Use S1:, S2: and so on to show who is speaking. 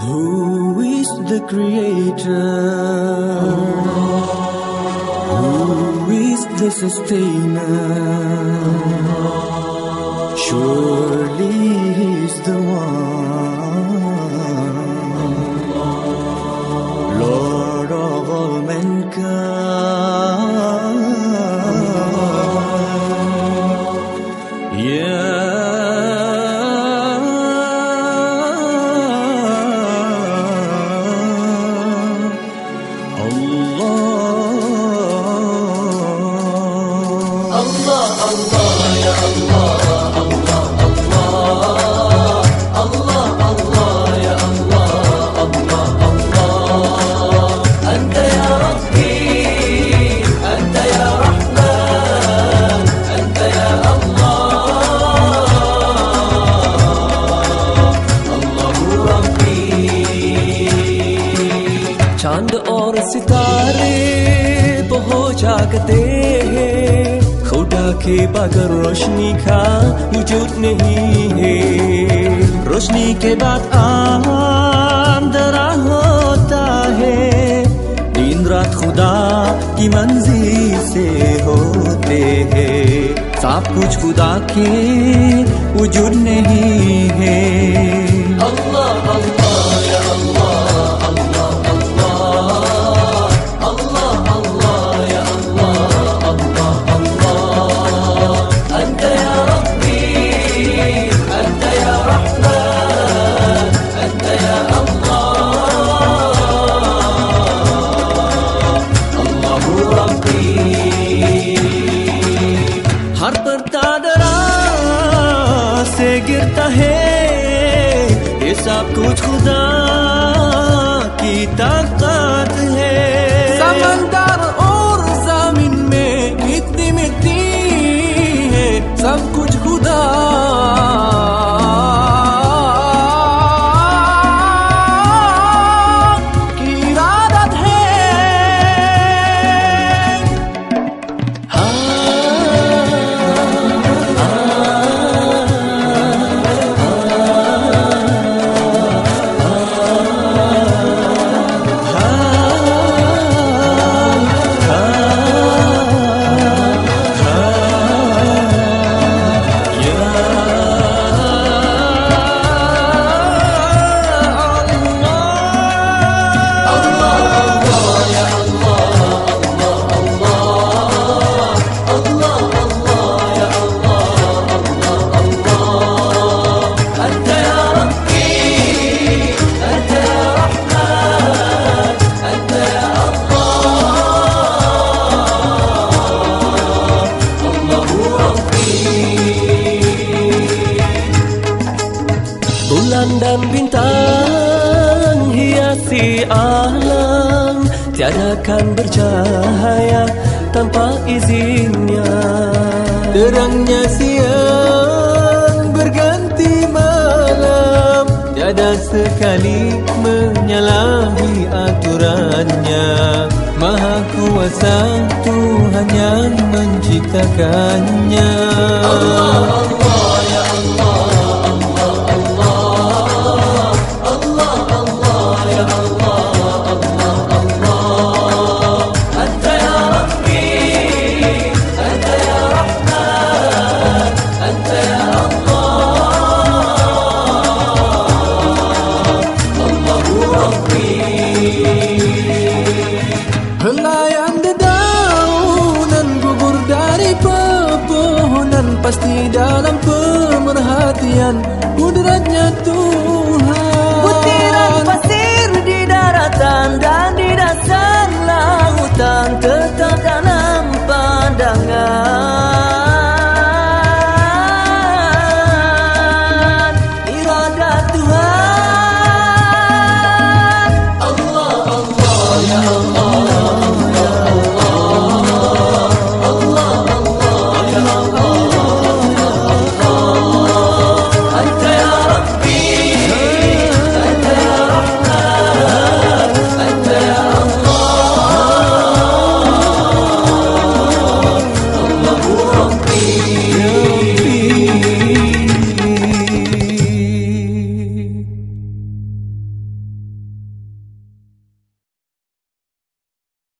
S1: Who is the creator? Who is the sustainer? Allah
S2: चांद और सितारे हो जागते हैं खुदा के बगैर रोशनी का वजूद नहीं है। रोशनी के बाद अंधेरा होता है। दिन रात खुदा की मंजिल से होते हैं। सब कुछ खुदा के वजूद नहीं है।
S1: Allah Allah
S2: हर पर्दा से Bulan dan bintang hiasi alam. Tiada kan bercahaya tanpa izinnya.
S3: Terangnya siang berganti malam. Tiada sekali menyalahi aturannya. Maha kuasa Tuhan yang menciptakannya.
S1: Allah pasti dalam pemerhatian